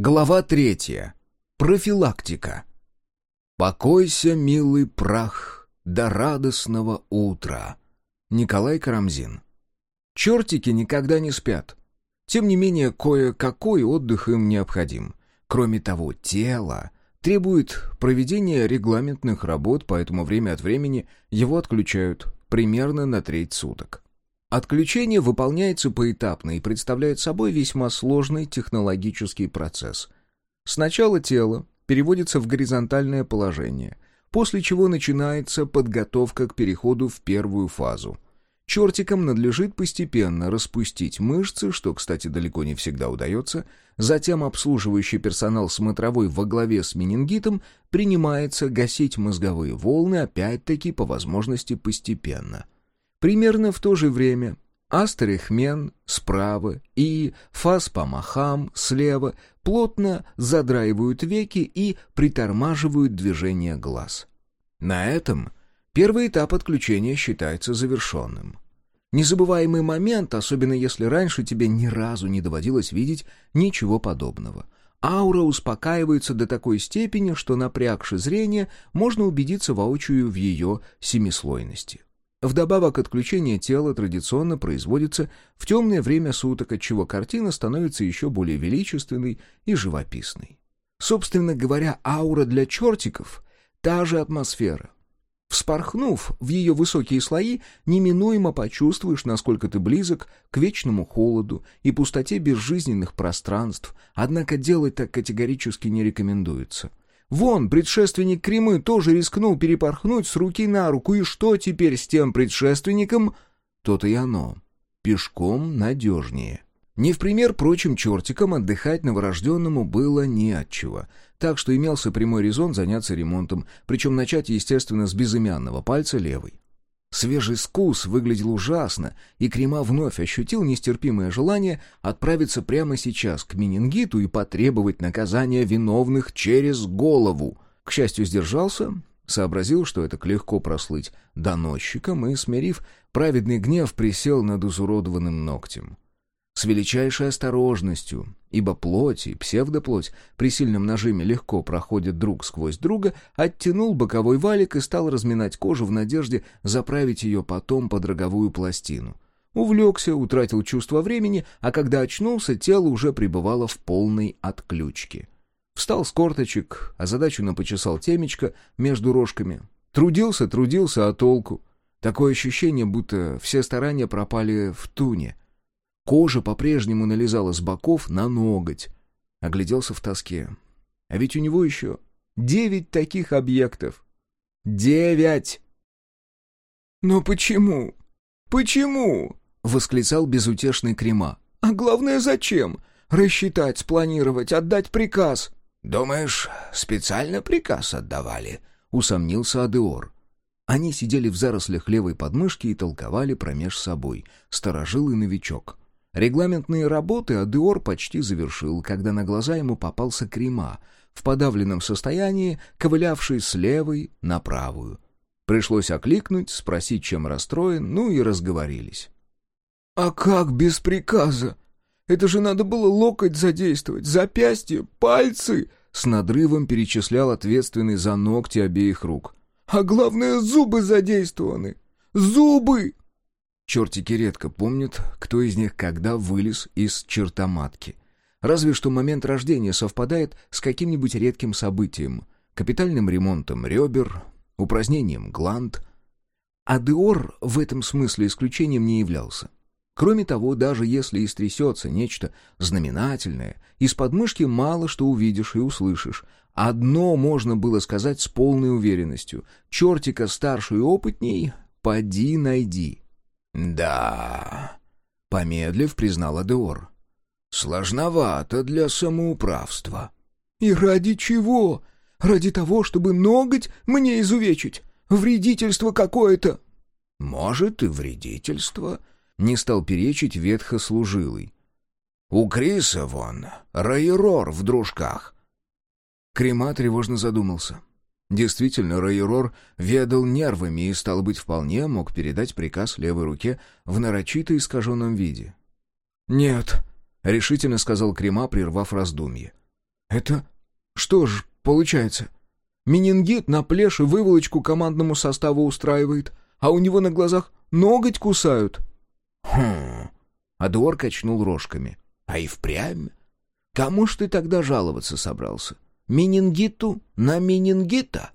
Глава третья. Профилактика. «Покойся, милый прах, до радостного утра». Николай Карамзин. Чертики никогда не спят. Тем не менее, кое-какой отдых им необходим. Кроме того, тело требует проведения регламентных работ, поэтому время от времени его отключают примерно на треть суток. Отключение выполняется поэтапно и представляет собой весьма сложный технологический процесс. Сначала тело переводится в горизонтальное положение, после чего начинается подготовка к переходу в первую фазу. Чертикам надлежит постепенно распустить мышцы, что, кстати, далеко не всегда удается, затем обслуживающий персонал смотровой во главе с менингитом принимается гасить мозговые волны, опять-таки по возможности постепенно – Примерно в то же время Астерихмен справа и Фаспамахам слева плотно задраивают веки и притормаживают движение глаз. На этом первый этап отключения считается завершенным. Незабываемый момент, особенно если раньше тебе ни разу не доводилось видеть ничего подобного. Аура успокаивается до такой степени, что, напрягши зрение, можно убедиться воочию в ее семислойности. Вдобавок отключение тела традиционно производится в темное время суток, отчего картина становится еще более величественной и живописной. Собственно говоря, аура для чертиков — та же атмосфера. Вспорхнув в ее высокие слои, неминуемо почувствуешь, насколько ты близок к вечному холоду и пустоте безжизненных пространств, однако делать так категорически не рекомендуется. Вон, предшественник Кремы тоже рискнул перепорхнуть с руки на руку, и что теперь с тем предшественником? То-то и оно. Пешком надежнее. Не в пример прочим чертикам отдыхать новорожденному было не отчего, так что имелся прямой резон заняться ремонтом, причем начать, естественно, с безымянного пальца левой. Свежий скус выглядел ужасно, и Крема вновь ощутил нестерпимое желание отправиться прямо сейчас к менингиту и потребовать наказания виновных через голову. К счастью, сдержался, сообразил, что это легко прослыть доносчиком, и, смирив праведный гнев, присел над изуродованным ногтем с величайшей осторожностью, ибо плоть и псевдоплоть при сильном нажиме легко проходят друг сквозь друга, оттянул боковой валик и стал разминать кожу в надежде заправить ее потом под роговую пластину. Увлекся, утратил чувство времени, а когда очнулся, тело уже пребывало в полной отключке. Встал с корточек, озадаченно почесал темечко между рожками. Трудился, трудился, а толку? Такое ощущение, будто все старания пропали в туне — Кожа по-прежнему налезала с боков на ноготь. Огляделся в тоске. А ведь у него еще девять таких объектов. Девять! «Но почему? Почему?» — восклицал безутешный Крема. «А главное, зачем? Рассчитать, спланировать, отдать приказ». «Думаешь, специально приказ отдавали?» — усомнился Адеор. Они сидели в зарослях левой подмышки и толковали промеж собой, сторожил и новичок. Регламентные работы Адеор почти завершил, когда на глаза ему попался Крема, в подавленном состоянии, ковылявший с левой на правую. Пришлось окликнуть, спросить, чем расстроен, ну и разговорились. «А как без приказа? Это же надо было локоть задействовать, запястье, пальцы!» С надрывом перечислял ответственный за ногти обеих рук. «А главное, зубы задействованы! Зубы!» Чертики редко помнят, кто из них когда вылез из чертоматки. Разве что момент рождения совпадает с каким-нибудь редким событием, капитальным ремонтом ребер, упразднением гланд. А Деор в этом смысле исключением не являлся. Кроме того, даже если истрясется нечто знаменательное, из подмышки мало что увидишь и услышишь. Одно можно было сказать с полной уверенностью. Чертика старше и опытней, поди найди. «Да...» — помедлив, признал Адеор. «Сложновато для самоуправства». «И ради чего? Ради того, чтобы ноготь мне изувечить? Вредительство какое-то!» «Может, и вредительство», — не стал перечить ветхослужилый. «У Криса вон Райрор в дружках». Крема тревожно задумался. Действительно, Райрор ведал нервами и, стал быть, вполне мог передать приказ левой руке в нарочито искаженном виде. «Нет», — решительно сказал Крема, прервав раздумье. Это что ж получается? Менингит на плеше выволочку командному составу устраивает, а у него на глазах ноготь кусают. Хм. Адуар качнул рожками. А и впрямь. Кому ж ты тогда жаловаться собрался? Менингиту на менингита?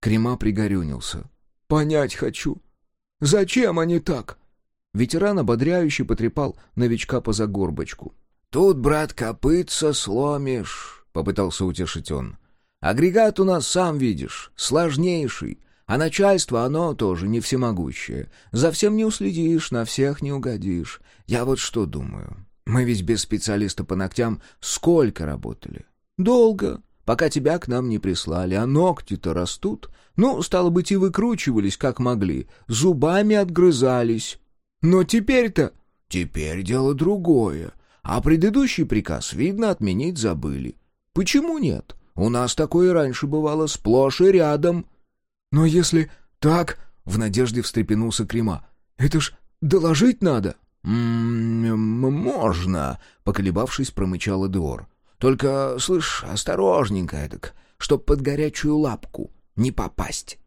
Крема пригорюнился. Понять хочу. Зачем они так? Ветеран ободряюще потрепал новичка по загорбочку. «Тут, брат, копытца сломишь», — попытался утешить он. «Агрегат у нас, сам видишь, сложнейший, а начальство оно тоже не всемогущее. За всем не уследишь, на всех не угодишь. Я вот что думаю. Мы ведь без специалиста по ногтям сколько работали? Долго, пока тебя к нам не прислали, а ногти-то растут. Ну, стало быть, и выкручивались, как могли, зубами отгрызались. Но теперь-то... Теперь дело другое. А предыдущий приказ, видно, отменить забыли. Почему нет? У нас такое раньше бывало сплошь и рядом. Но если так, в надежде встрепенулся Крема, это ж доложить надо. «М-м, «Можно», — поколебавшись, промычал Эдуор. «Только, слышь, осторожненько эдак, чтоб под горячую лапку не попасть».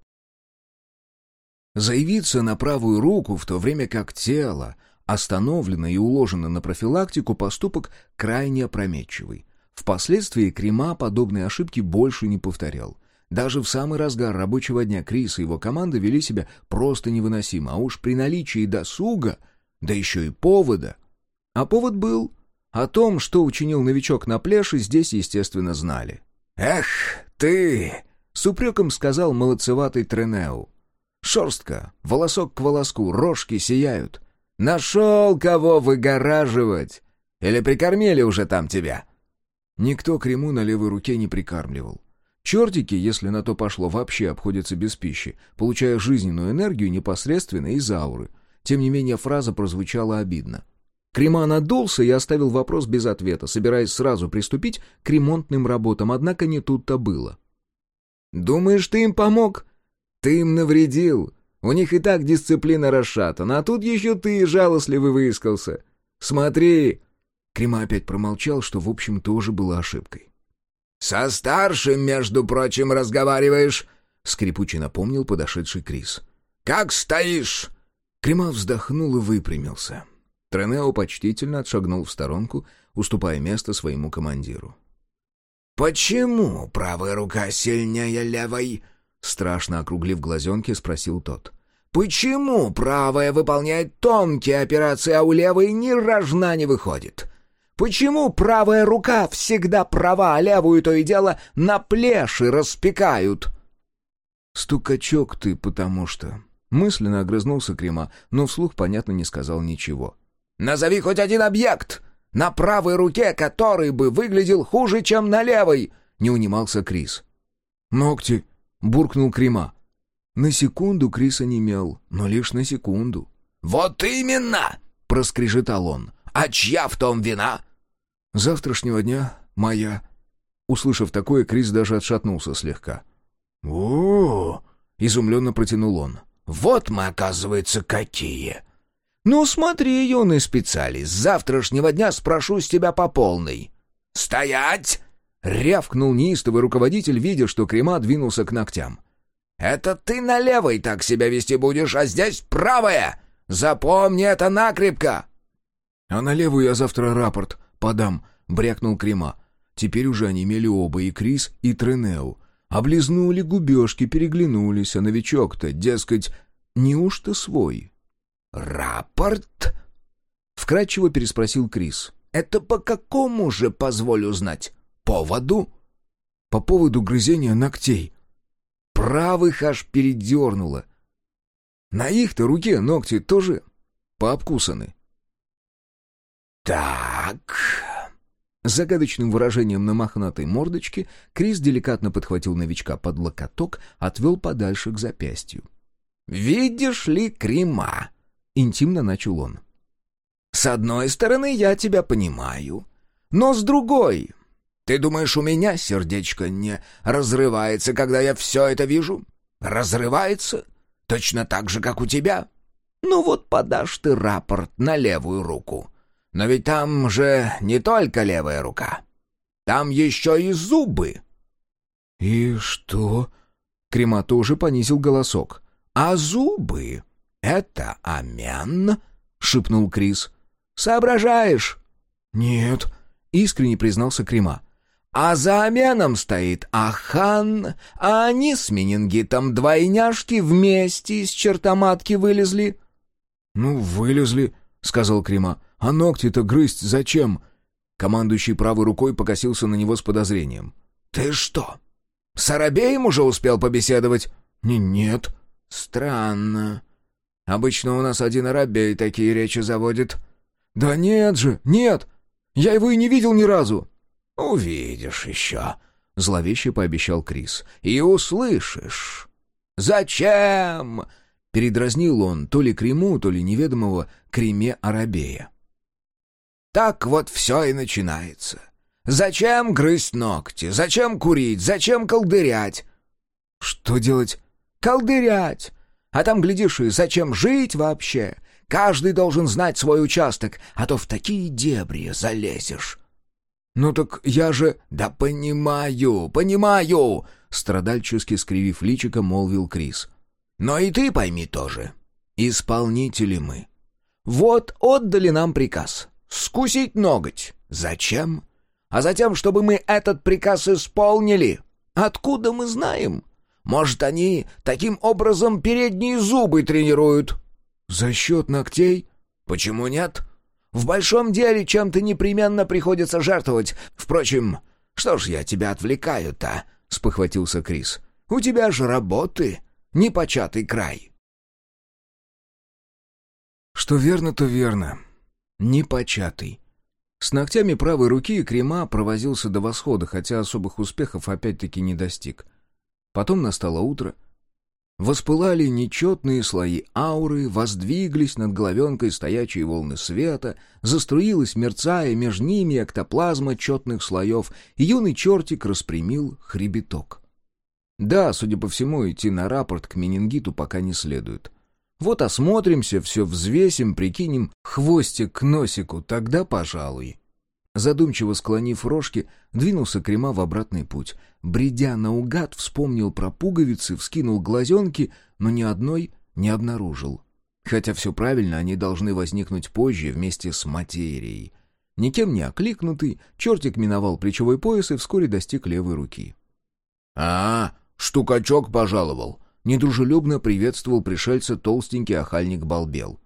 Заявиться на правую руку, в то время как тело остановлено и уложено на профилактику, поступок крайне опрометчивый. Впоследствии Крема подобные ошибки больше не повторял. Даже в самый разгар рабочего дня Крис и его команда вели себя просто невыносимо, а уж при наличии досуга, да еще и повода. А повод был. О том, что учинил новичок на пляже, здесь, естественно, знали. «Эх, ты!» — с упреком сказал молодцеватый Тренеу. Шерстка, волосок к волоску, рожки сияют. Нашел кого выгораживать! Или прикормили уже там тебя?» Никто крему на левой руке не прикармливал. Чертики, если на то пошло, вообще обходятся без пищи, получая жизненную энергию непосредственно из ауры. Тем не менее, фраза прозвучала обидно. Крема надулся и оставил вопрос без ответа, собираясь сразу приступить к ремонтным работам, однако не тут-то было. «Думаешь, ты им помог?» Ты им навредил. У них и так дисциплина расшатана, а тут еще ты жалостливый выискался. Смотри!» Крема опять промолчал, что, в общем, тоже было ошибкой. «Со старшим, между прочим, разговариваешь!» — скрипуче напомнил подошедший Крис. «Как стоишь?» Крема вздохнул и выпрямился. Тренео почтительно отшагнул в сторонку, уступая место своему командиру. «Почему правая рука сильнее левой?» Страшно округлив глазенки, спросил тот. «Почему правая выполняет тонкие операции, а у левой ни рожна не выходит? Почему правая рука всегда права, а левую то и дело на плеши распекают?» «Стукачок ты, потому что...» Мысленно огрызнулся Крема, но вслух, понятно, не сказал ничего. «Назови хоть один объект, на правой руке который бы выглядел хуже, чем на левой!» — не унимался Крис. «Ногти!» буркнул Крима. На секунду Крис онемел, но лишь на секунду. «Вот именно!» — проскрежетал он. «А чья в том вина?» «Завтрашнего дня моя». Услышав такое, Крис даже отшатнулся слегка. «О-о-о!» — изумленно протянул он. «Вот мы, оказывается, какие!» «Ну смотри, юный специалист, с завтрашнего дня спрошу с тебя по полной». «Стоять!» Рявкнул неистовый руководитель, видя, что Крема двинулся к ногтям. «Это ты на левой так себя вести будешь, а здесь правая! Запомни это накрепко!» «А на левую я завтра рапорт подам», — брякнул Крема. Теперь уже они имели оба, и Крис, и Тренеу. Облизнули губежки, переглянулись, а новичок-то, дескать, неужто свой? «Рапорт?» — вкратчиво переспросил Крис. «Это по какому же, позволю знать?» поводу?» «По поводу грызения ногтей». Правых аж передернуло. На их-то руке ногти тоже пообкусаны. «Так...» С загадочным выражением на мохнатой мордочке Крис деликатно подхватил новичка под локоток, отвел подальше к запястью. «Видишь ли, Крима?» — интимно начал он. «С одной стороны, я тебя понимаю, но с другой ты думаешь, у меня сердечко не разрывается, когда я все это вижу? Разрывается? Точно так же, как у тебя? Ну вот подашь ты рапорт на левую руку. Но ведь там же не только левая рука. Там еще и зубы!» «И что?» Крема тоже понизил голосок. «А зубы — это амен?» — шепнул Крис. «Соображаешь?» «Нет», — искренне признался Крема. «А за аменом стоит Ахан, а они с менингитом двойняшки вместе из чертоматки вылезли». «Ну, вылезли», — сказал Крема. «А ногти-то грызть зачем?» Командующий правой рукой покосился на него с подозрением. «Ты что, с Арабеем уже успел побеседовать?» «Нет». «Странно. Обычно у нас один Арабей такие речи заводит». «Да нет же, нет! Я его и не видел ни разу!» «Увидишь еще», — зловеще пообещал Крис. «И услышишь». «Зачем?» — передразнил он то ли Крему, то ли неведомого Креме Арабея. «Так вот все и начинается. Зачем грызть ногти? Зачем курить? Зачем колдырять?» «Что делать?» «Колдырять! А там, глядишь, и зачем жить вообще? Каждый должен знать свой участок, а то в такие дебри залезешь». «Ну так я же...» «Да понимаю, понимаю!» Страдальчески скривив личико, молвил Крис. «Но и ты пойми тоже. Исполнители мы. Вот отдали нам приказ. Скусить ноготь. Зачем? А затем, чтобы мы этот приказ исполнили. Откуда мы знаем? Может, они таким образом передние зубы тренируют?» «За счет ногтей?» «Почему нет?» В большом деле чем-то непременно приходится жертвовать. Впрочем, что ж я тебя отвлекаю-то?» — спохватился Крис. «У тебя же работы, непочатый край». Что верно, то верно. Непочатый. С ногтями правой руки Крема провозился до восхода, хотя особых успехов опять-таки не достиг. Потом настало утро — Воспылали нечетные слои ауры, воздвиглись над головенкой стоячие волны света, заструилась, мерцая, между ними эктоплазма четных слоев, и юный чертик распрямил хребеток. Да, судя по всему, идти на рапорт к менингиту пока не следует. Вот осмотримся, все взвесим, прикинем хвостик к носику, тогда пожалуй. Задумчиво склонив рожки, двинулся Крема в обратный путь. Бредя наугад, вспомнил про пуговицы, вскинул глазенки, но ни одной не обнаружил. Хотя все правильно, они должны возникнуть позже вместе с материей. Никем не окликнутый, чертик миновал плечевой пояс и вскоре достиг левой руки. «А, штукачок пожаловал!» Недружелюбно приветствовал пришельца толстенький охальник Балбел.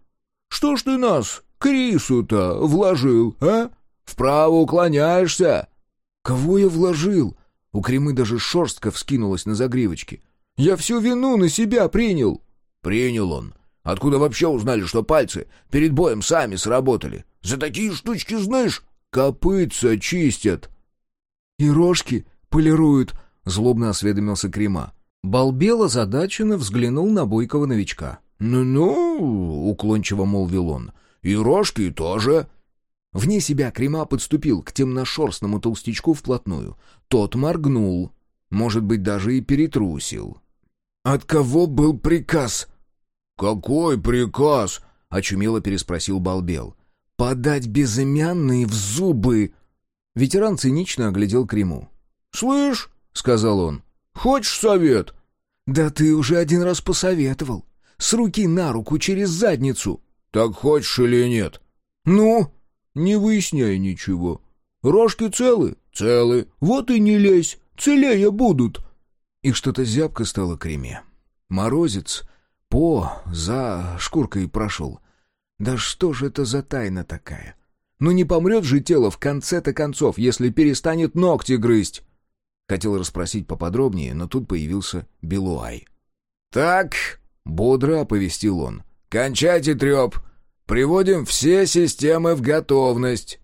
«Что ж ты нас, Крису-то, вложил, а?» Вправо уклоняешься!» «Кого я вложил?» У Кремы даже шерстка вскинулась на загривочке. «Я всю вину на себя принял!» «Принял он. Откуда вообще узнали, что пальцы перед боем сами сработали? За такие штучки, знаешь, копытца чистят!» «И рожки полируют», — злобно осведомился Крема. Балбел озадаченно взглянул на бойкого новичка. «Ну-ну», — уклончиво молвил он, — «и рожки тоже. Вне себя Крема подступил к темношерстному толстячку вплотную. Тот моргнул. Может быть, даже и перетрусил. «От кого был приказ?» «Какой приказ?» — очумело переспросил Балбел. «Подать безымянные в зубы!» Ветеран цинично оглядел Крему. «Слышь», — сказал он, — «хочешь совет?» «Да ты уже один раз посоветовал. С руки на руку через задницу». «Так хочешь или нет?» «Ну?» Не выясняй ничего. Рожки целы? Целы. Вот и не лезь. Целее будут. И что-то зябко стало креме. Морозец по за шкуркой прошел. Да что же это за тайна такая? Ну не помрет же тело в конце-то концов, если перестанет ногти грызть. Хотел расспросить поподробнее, но тут появился Белуай. «Так», — бодро оповестил он, — «кончайте треп. Приводим все системы в готовность.